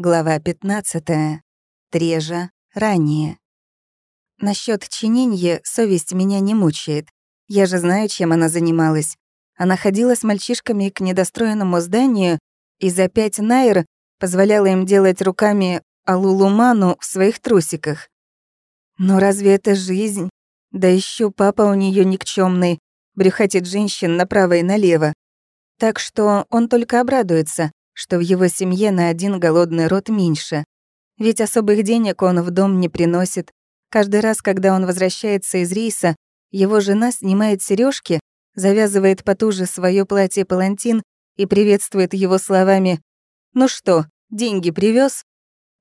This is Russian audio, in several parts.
Глава 15. Трежа. Ранее. Насчет чиненья совесть меня не мучает. Я же знаю, чем она занималась. Она ходила с мальчишками к недостроенному зданию и за пять найр позволяла им делать руками алулуману в своих трусиках. Но разве это жизнь? Да еще папа у нее никчемный, брюхатит женщин направо и налево. Так что он только обрадуется, что в его семье на один голодный рот меньше. Ведь особых денег он в дом не приносит. Каждый раз, когда он возвращается из рейса, его жена снимает сережки, завязывает потуже свое платье-палантин и приветствует его словами «Ну что, деньги привез?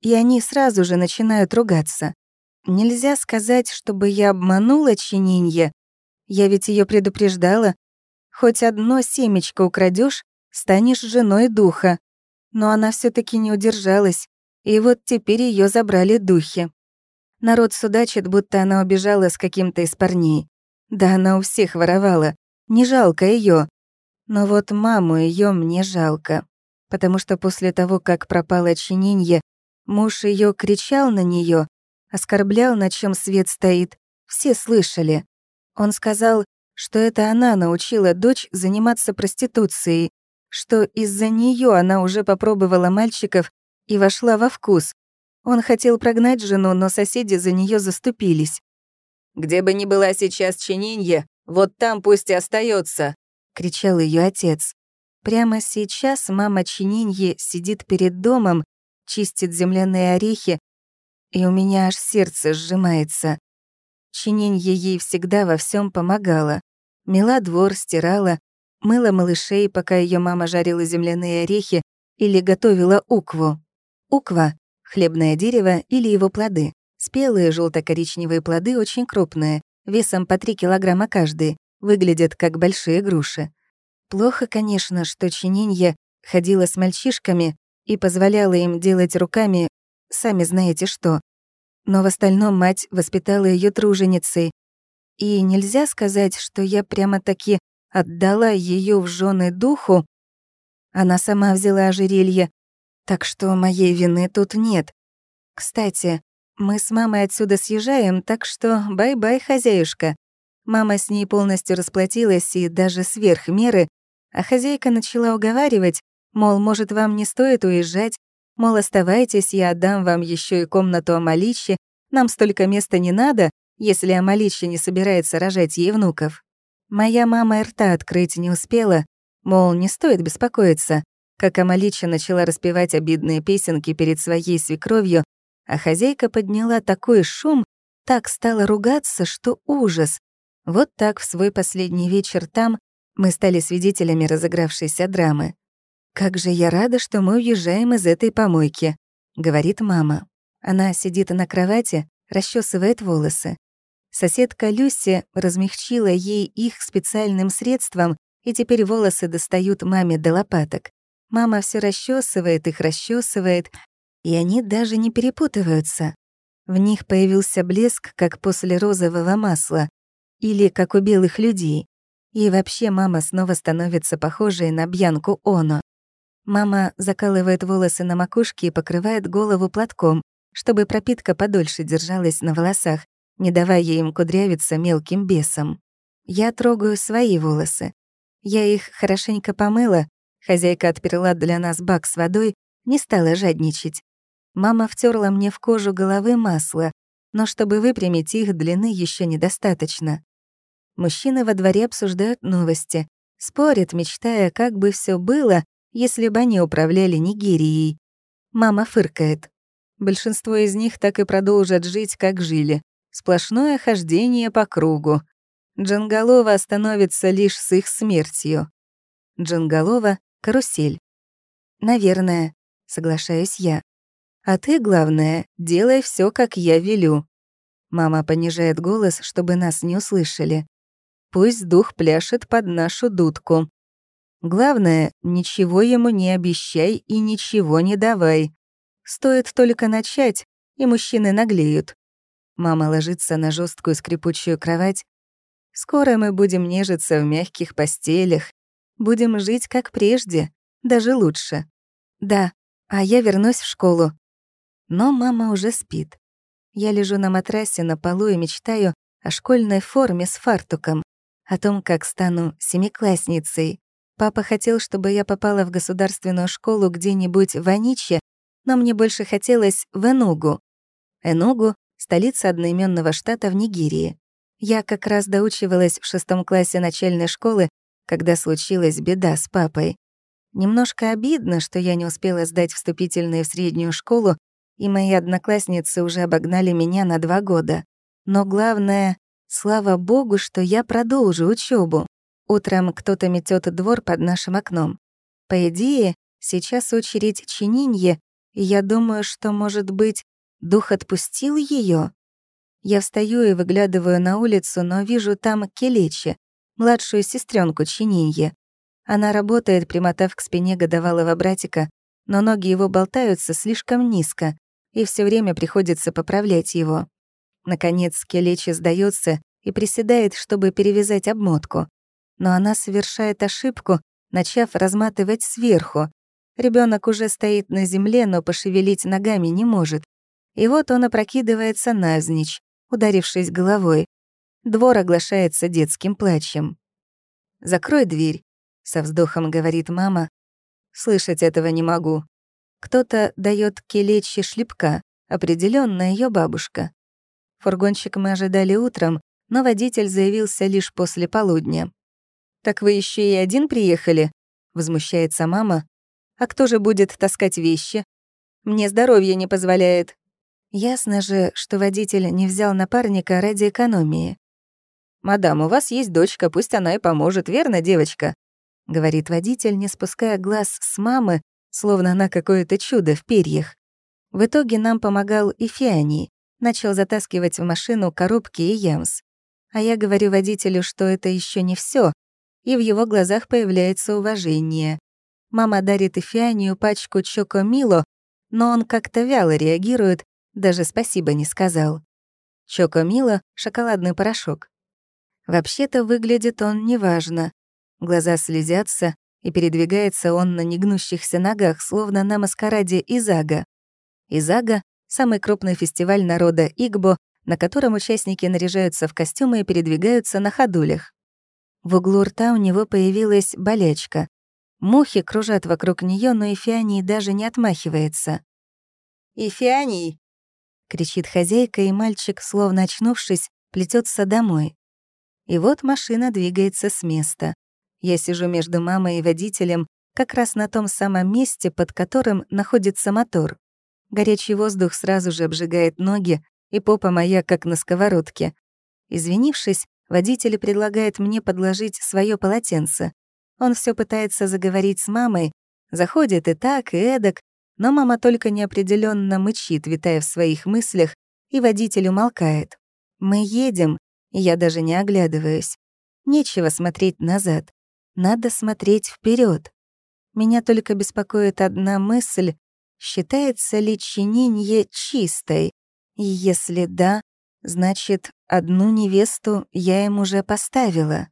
И они сразу же начинают ругаться. Нельзя сказать, чтобы я обманула чиненье. Я ведь ее предупреждала. Хоть одно семечко украдешь, станешь женой духа но она все таки не удержалась, и вот теперь ее забрали духи. Народ судачит, будто она убежала с каким-то из парней. Да она у всех воровала, не жалко ее. Но вот маму ее мне жалко, потому что после того, как пропала чиненье, муж ее кричал на нее, оскорблял, на чем свет стоит, все слышали. Он сказал, что это она научила дочь заниматься проституцией, что из-за нее она уже попробовала мальчиков и вошла во вкус. Он хотел прогнать жену, но соседи за нее заступились. «Где бы ни была сейчас Чининья, вот там пусть и остается, кричал ее отец. Прямо сейчас мама Чининьи сидит перед домом, чистит земляные орехи, и у меня аж сердце сжимается. Чининья ей всегда во всем помогала. Мела двор, стирала, мыла малышей, пока ее мама жарила земляные орехи или готовила укву. Уква — хлебное дерево или его плоды. Спелые желто коричневые плоды очень крупные, весом по 3 килограмма каждый, выглядят как большие груши. Плохо, конечно, что Чининья ходила с мальчишками и позволяла им делать руками сами знаете что. Но в остальном мать воспитала ее труженицей. И нельзя сказать, что я прямо-таки отдала ее в жены духу, она сама взяла ожерелье, так что моей вины тут нет. Кстати, мы с мамой отсюда съезжаем, так что bye-bye, хозяюшка. Мама с ней полностью расплатилась и даже сверх меры, а хозяйка начала уговаривать, мол, может, вам не стоит уезжать, мол, оставайтесь, я отдам вам еще и комнату Амаличи, нам столько места не надо, если Амаличи не собирается рожать ей внуков. Моя мама рта открыть не успела, мол, не стоит беспокоиться, как Амалича начала распевать обидные песенки перед своей свекровью, а хозяйка подняла такой шум, так стала ругаться, что ужас. Вот так в свой последний вечер там мы стали свидетелями разыгравшейся драмы. «Как же я рада, что мы уезжаем из этой помойки», — говорит мама. Она сидит на кровати, расчесывает волосы. Соседка Люси размягчила ей их специальным средством, и теперь волосы достают маме до лопаток. Мама все расчесывает их, расчесывает, и они даже не перепутываются. В них появился блеск, как после розового масла, или как у белых людей. И вообще мама снова становится похожей на Бьянку Оно. Мама закалывает волосы на макушке и покрывает голову платком, чтобы пропитка подольше держалась на волосах, не давая им кудрявиться мелким бесом. Я трогаю свои волосы. Я их хорошенько помыла, хозяйка отперла для нас бак с водой, не стала жадничать. Мама втерла мне в кожу головы масло, но чтобы выпрямить их, длины еще недостаточно. Мужчины во дворе обсуждают новости, спорят, мечтая, как бы все было, если бы они управляли Нигерией. Мама фыркает. Большинство из них так и продолжат жить, как жили. Сплошное хождение по кругу. Джангалова остановится лишь с их смертью. Джангалова — карусель. «Наверное», — соглашаюсь я. «А ты, главное, делай все, как я велю». Мама понижает голос, чтобы нас не услышали. «Пусть дух пляшет под нашу дудку. Главное, ничего ему не обещай и ничего не давай. Стоит только начать, и мужчины наглеют. Мама ложится на жесткую скрипучую кровать. Скоро мы будем нежиться в мягких постелях. Будем жить как прежде, даже лучше. Да, а я вернусь в школу. Но мама уже спит. Я лежу на матрасе на полу и мечтаю о школьной форме с фартуком, о том, как стану семиклассницей. Папа хотел, чтобы я попала в государственную школу где-нибудь в Аниче, но мне больше хотелось в Энугу. Энугу — столица одноименного штата в Нигерии. Я как раз доучивалась в шестом классе начальной школы, когда случилась беда с папой. Немножко обидно, что я не успела сдать вступительные в среднюю школу, и мои одноклассницы уже обогнали меня на два года. Но главное, слава богу, что я продолжу учебу. Утром кто-то метет двор под нашим окном. По идее, сейчас очередь Чининье, и я думаю, что, может быть, дух отпустил ее. Я встаю и выглядываю на улицу, но вижу там Келечи, младшую сестренку Чининье. Она работает, примотав к спине годовалого братика, но ноги его болтаются слишком низко, и все время приходится поправлять его. Наконец Келечи сдается и приседает, чтобы перевязать обмотку. Но она совершает ошибку, начав разматывать сверху. Ребенок уже стоит на земле, но пошевелить ногами не может. И вот он опрокидывается навзничь ударившись головой. Двор оглашается детским плачем. «Закрой дверь», — со вздохом говорит мама. «Слышать этого не могу». Кто-то дает келечи шлепка, определенно ее бабушка. Фургончик мы ожидали утром, но водитель заявился лишь после полудня. «Так вы еще и один приехали?» — возмущается мама. «А кто же будет таскать вещи? Мне здоровье не позволяет». Ясно же, что водитель не взял напарника ради экономии. «Мадам, у вас есть дочка, пусть она и поможет, верно, девочка?» — говорит водитель, не спуская глаз с мамы, словно она какое-то чудо в перьях. В итоге нам помогал и Фиани, начал затаскивать в машину коробки и ямс. А я говорю водителю, что это еще не все, и в его глазах появляется уважение. Мама дарит Ифианию пачку Чоко Мило, но он как-то вяло реагирует, даже спасибо не сказал. Чоко Мило — шоколадный порошок. Вообще-то выглядит он неважно. Глаза слезятся, и передвигается он на негнущихся ногах, словно на маскараде Изага. Изага — самый крупный фестиваль народа Игбо, на котором участники наряжаются в костюмы и передвигаются на ходулях. В углу рта у него появилась болячка. Мухи кружат вокруг нее, но Ифианий даже не отмахивается. «Ифианий, — кричит хозяйка, и мальчик, словно очнувшись, плетется домой. И вот машина двигается с места. Я сижу между мамой и водителем, как раз на том самом месте, под которым находится мотор. Горячий воздух сразу же обжигает ноги, и попа моя как на сковородке. Извинившись, водитель предлагает мне подложить свое полотенце. Он все пытается заговорить с мамой, заходит и так, и эдак, но мама только неопределенно мычит, витая в своих мыслях, и водитель умолкает. Мы едем, и я даже не оглядываюсь. Нечего смотреть назад. Надо смотреть вперед. Меня только беспокоит одна мысль, считается ли чининье чистой? И если да, значит, одну невесту я им уже поставила.